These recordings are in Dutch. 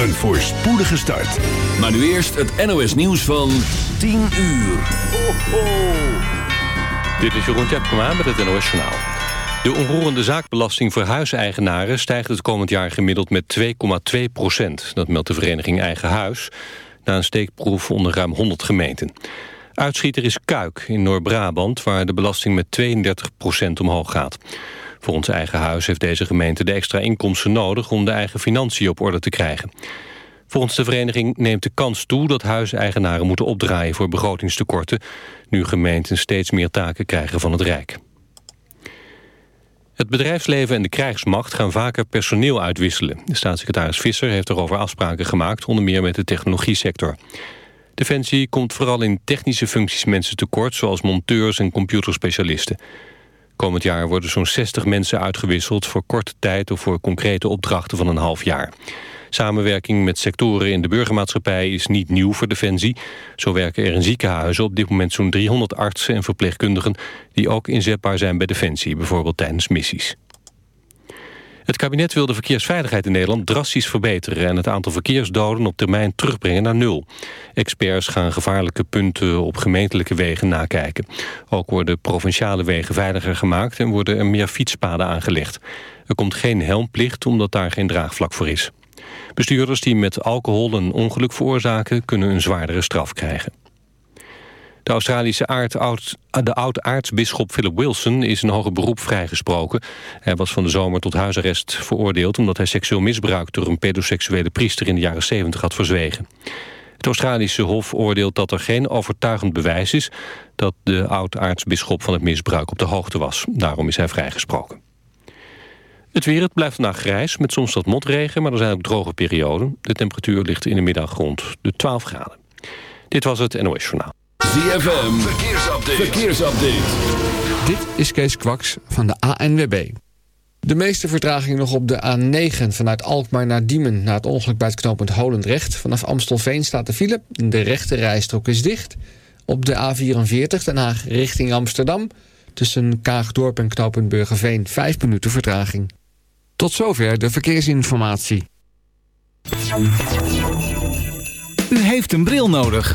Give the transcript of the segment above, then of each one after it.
een voorspoedige start. Maar nu eerst het NOS nieuws van 10 uur. Ho, ho. Dit is Jeroen Tjepkema met het NOS Journaal. De onroerende zaakbelasting voor huiseigenaren stijgt het komend jaar gemiddeld met 2,2 procent. Dat meldt de vereniging Eigen Huis na een steekproef onder ruim 100 gemeenten. Uitschieter is Kuik in Noord-Brabant waar de belasting met 32 procent omhoog gaat. Voor ons eigen huis heeft deze gemeente de extra inkomsten nodig om de eigen financiën op orde te krijgen. Volgens de vereniging neemt de kans toe dat huiseigenaren moeten opdraaien voor begrotingstekorten, nu gemeenten steeds meer taken krijgen van het Rijk. Het bedrijfsleven en de krijgsmacht gaan vaker personeel uitwisselen. De staatssecretaris Visser heeft erover afspraken gemaakt, onder meer met de technologiesector. Defensie komt vooral in technische functies mensen tekort, zoals monteurs en computerspecialisten. Komend jaar worden zo'n 60 mensen uitgewisseld voor korte tijd of voor concrete opdrachten van een half jaar. Samenwerking met sectoren in de burgermaatschappij is niet nieuw voor Defensie. Zo werken er in ziekenhuizen op dit moment zo'n 300 artsen en verpleegkundigen... die ook inzetbaar zijn bij Defensie, bijvoorbeeld tijdens missies. Het kabinet wil de verkeersveiligheid in Nederland drastisch verbeteren... en het aantal verkeersdoden op termijn terugbrengen naar nul. Experts gaan gevaarlijke punten op gemeentelijke wegen nakijken. Ook worden provinciale wegen veiliger gemaakt... en worden er meer fietspaden aangelegd. Er komt geen helmplicht omdat daar geen draagvlak voor is. Bestuurders die met alcohol een ongeluk veroorzaken... kunnen een zwaardere straf krijgen. De Australische oud, de oud-aartsbisschop Philip Wilson is in hoger beroep vrijgesproken. Hij was van de zomer tot huisarrest veroordeeld... omdat hij seksueel misbruik door een pedoseksuele priester in de jaren 70 had verzwegen. Het Australische Hof oordeelt dat er geen overtuigend bewijs is... dat de oud-aartsbisschop van het misbruik op de hoogte was. Daarom is hij vrijgesproken. Het weer, het blijft vandaag grijs met soms wat motregen... maar er zijn ook droge perioden. De temperatuur ligt in de middag rond de 12 graden. Dit was het NOS Journaal. ZFM, verkeersupdate. verkeersupdate. Dit is Kees Kwaks van de ANWB. De meeste vertraging nog op de A9 vanuit Alkmaar naar Diemen... na het ongeluk bij het knooppunt Holendrecht. Vanaf Amstelveen staat de file. De rechte rijstrook is dicht. Op de A44 Den Haag richting Amsterdam... tussen Kaagdorp en knooppunt Burgerveen 5 minuten vertraging. Tot zover de verkeersinformatie. U heeft een bril nodig.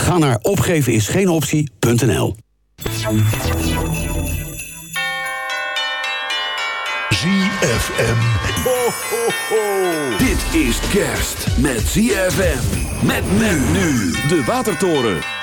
Ga naar opgevenisgeenoptie.nl ZFM. Ho, ho, ho. Dit is kerst met ZFM. Met men nu. De Watertoren.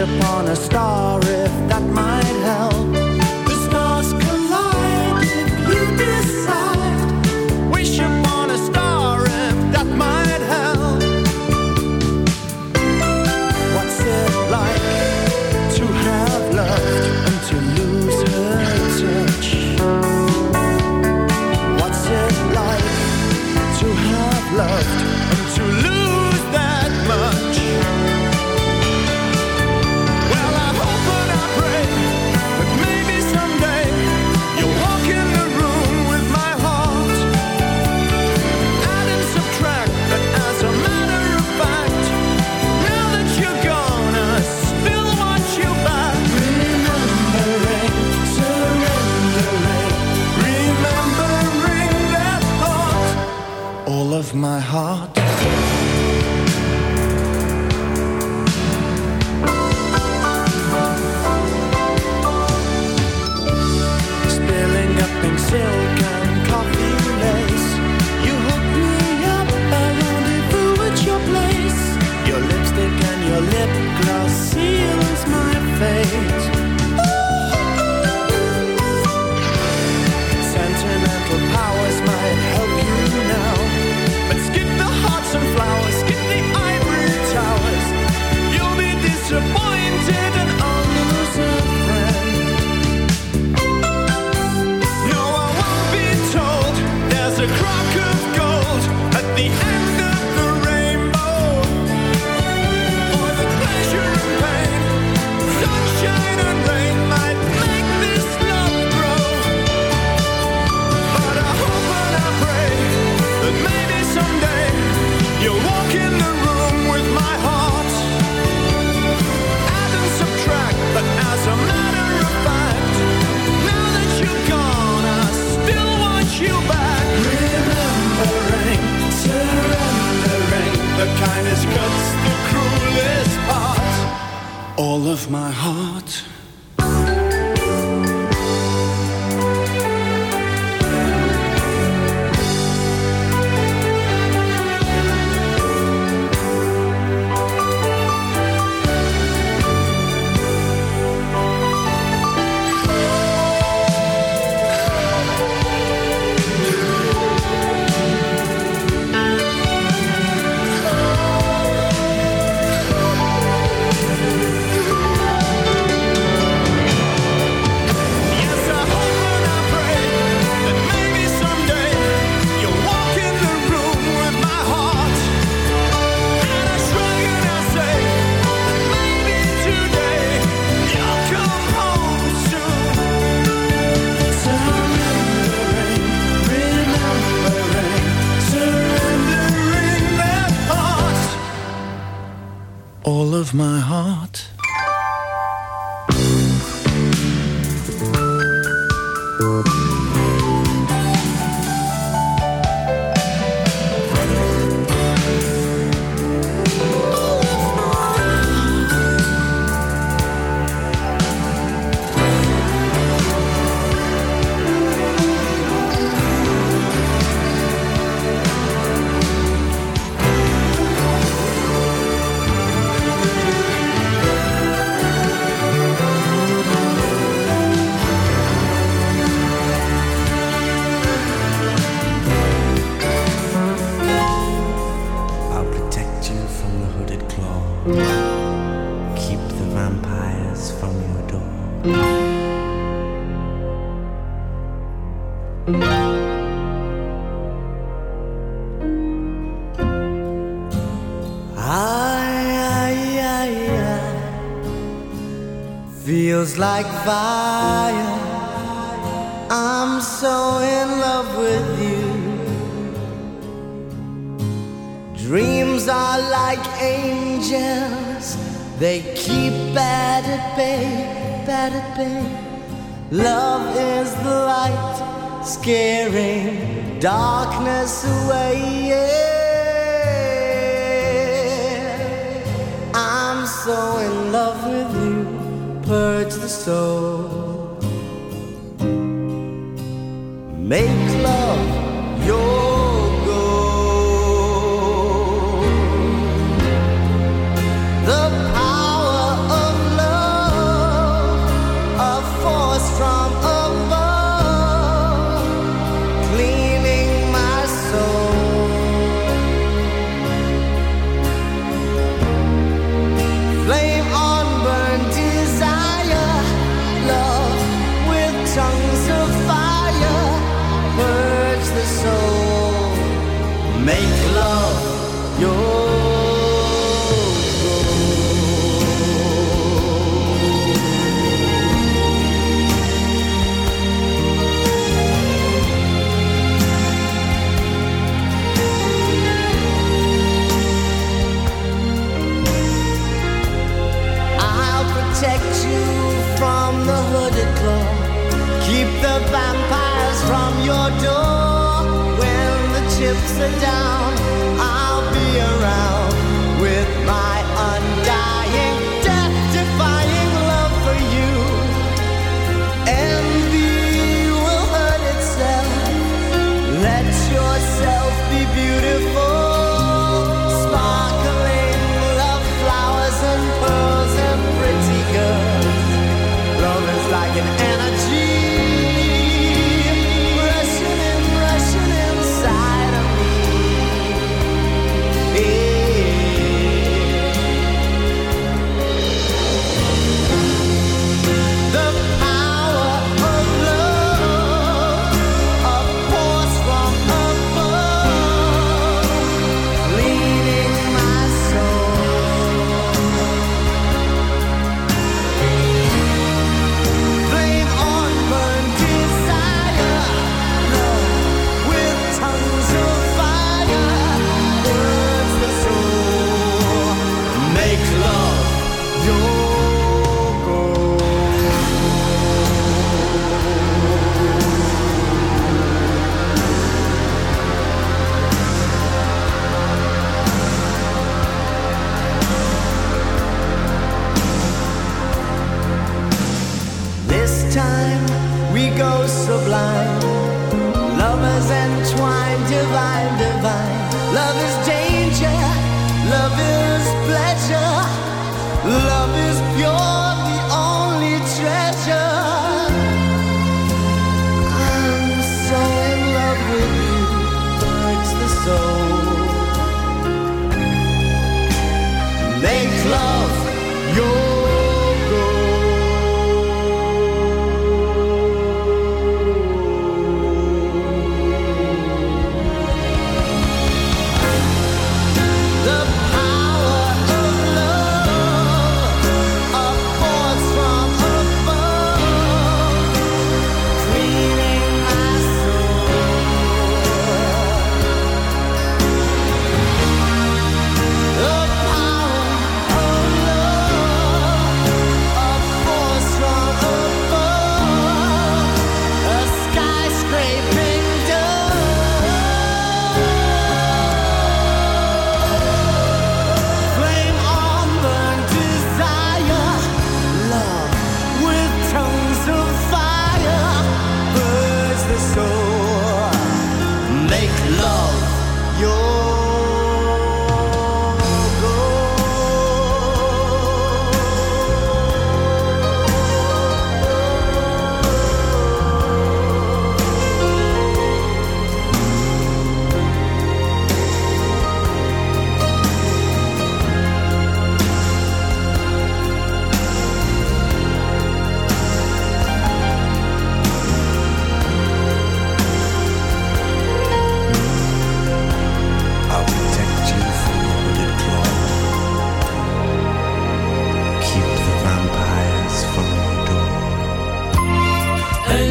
upon a star if that might of my heart. it down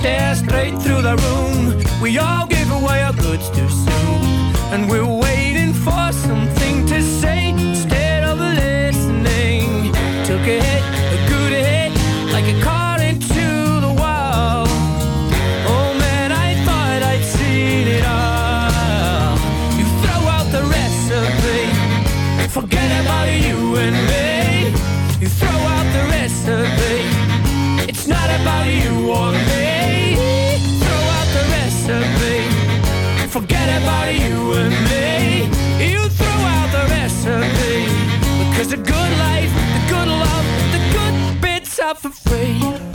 stare straight through the room. We all give away our goods too soon, and we're waiting for something to say instead of listening. Took a for free.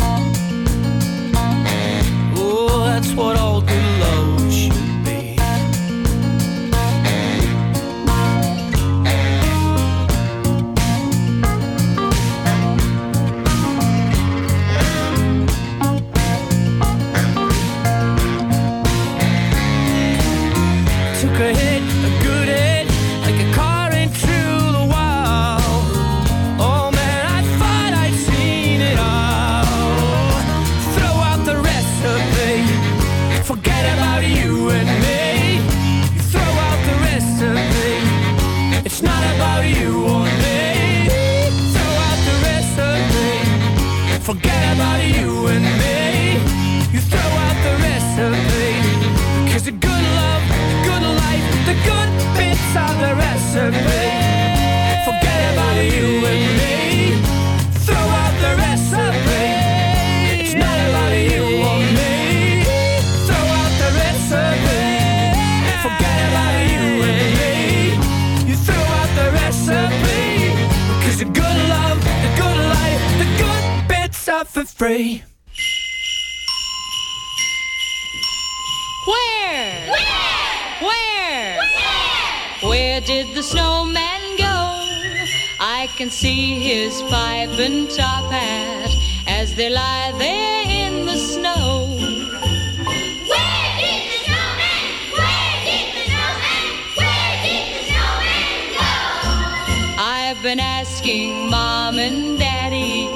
Cause the good love, the good life, the good bits are for free. Where? Where? Where? Where? Where did the snowman go? I can see his pipe and top hat as they lie there in the snow. Asking mom and daddy,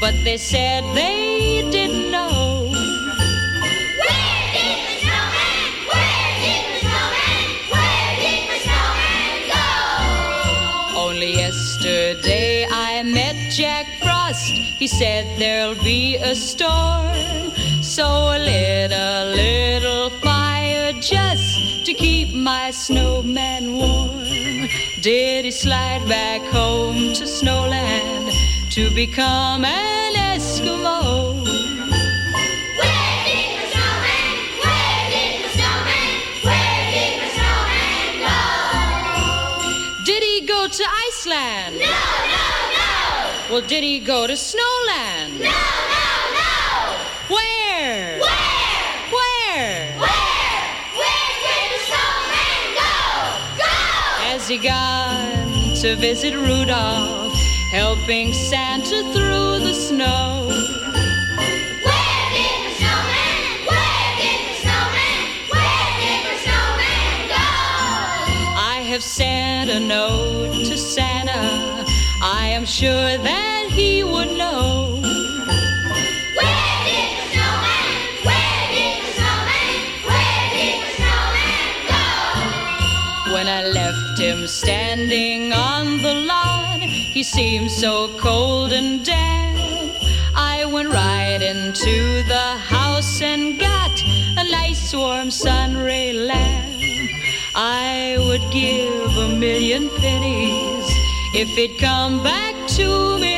but they said they didn't know. Where did the snowman? Where did the snowman? Where did the snowman go? Only yesterday I met Jack Frost. He said there'll be a storm. So I lit a little fire just to keep my snowman warm. Did he slide back home to Snowland to become an Eskimo? Where did the snowman? Where did the snowman? Where did the snowman go? Did he go to Iceland? No, no, no. Well, did he go to Snowland? No, no, no. begun to visit Rudolph, helping Santa through the snow. I have sent a note to Santa. I am sure that he would know. Him standing on the lawn, he seemed so cold and damp. I went right into the house and got a nice warm sun ray lamp. I would give a million pennies if he'd come back to me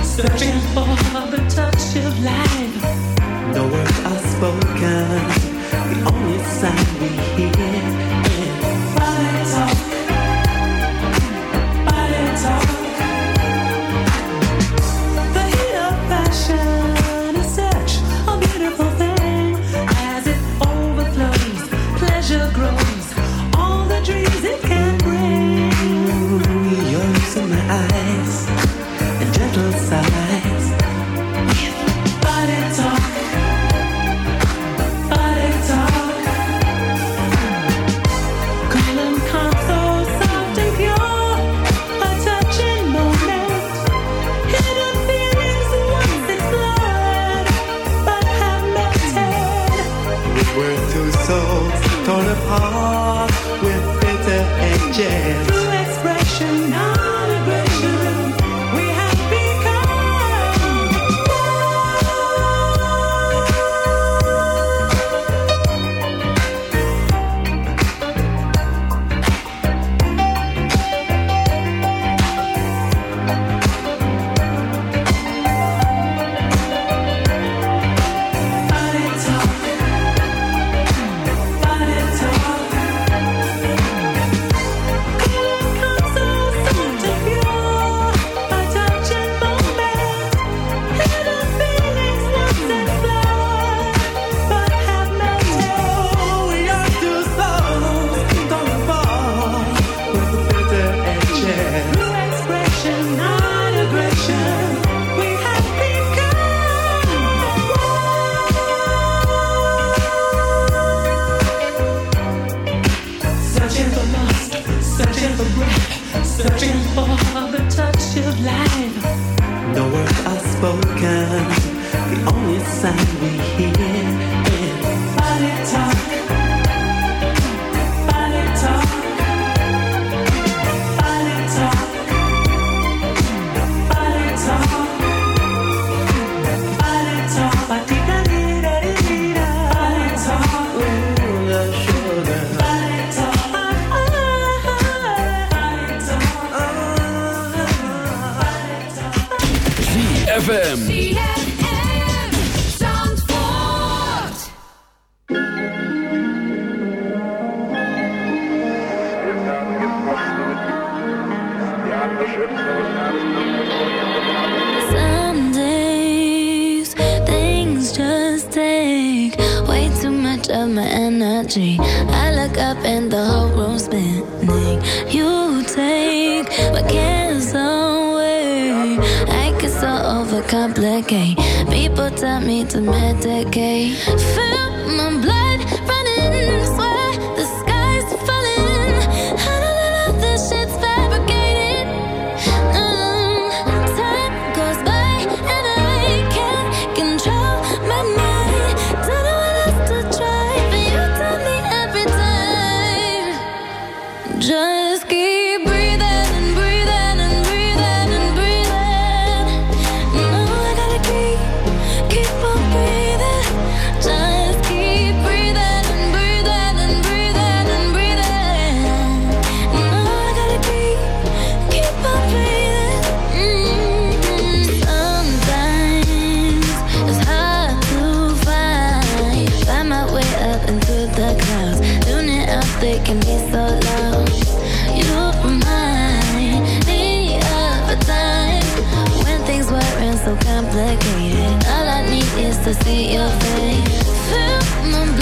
searching for the touch of life. No words are spoken, the only sound we hear. searching for the touch of life. No words are spoken, the only sound we hear. complicated. All I need is to see your face. Fill my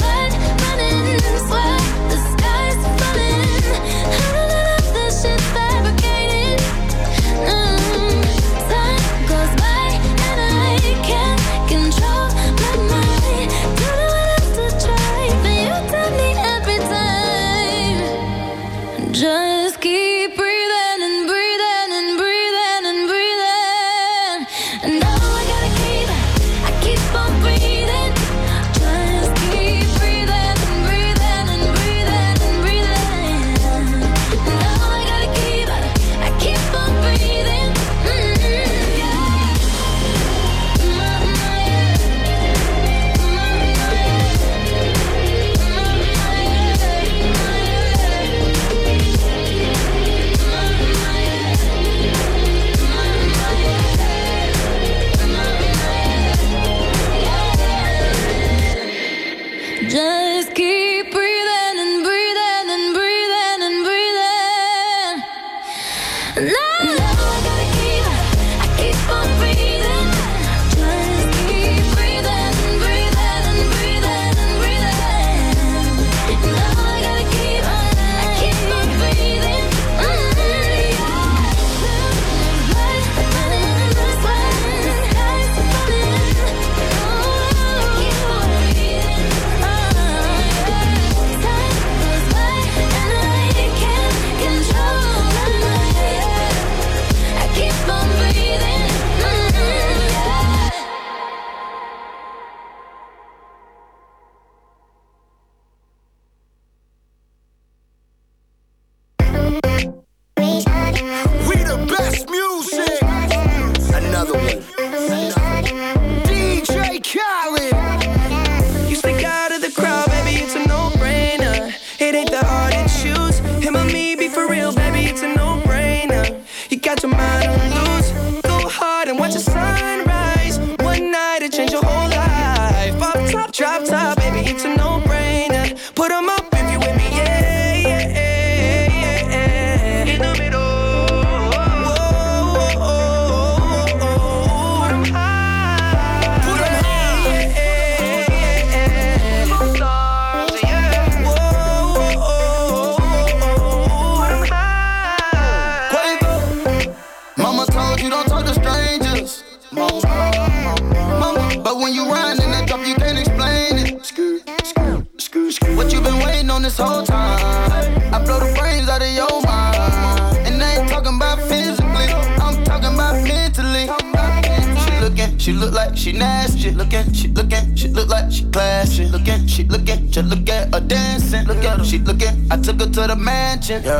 Yeah.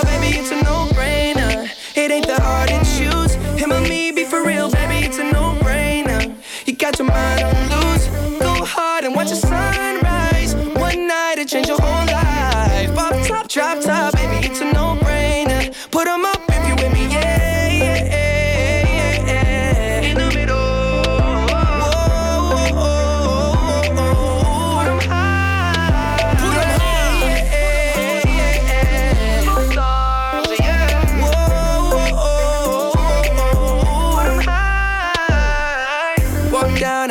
your mind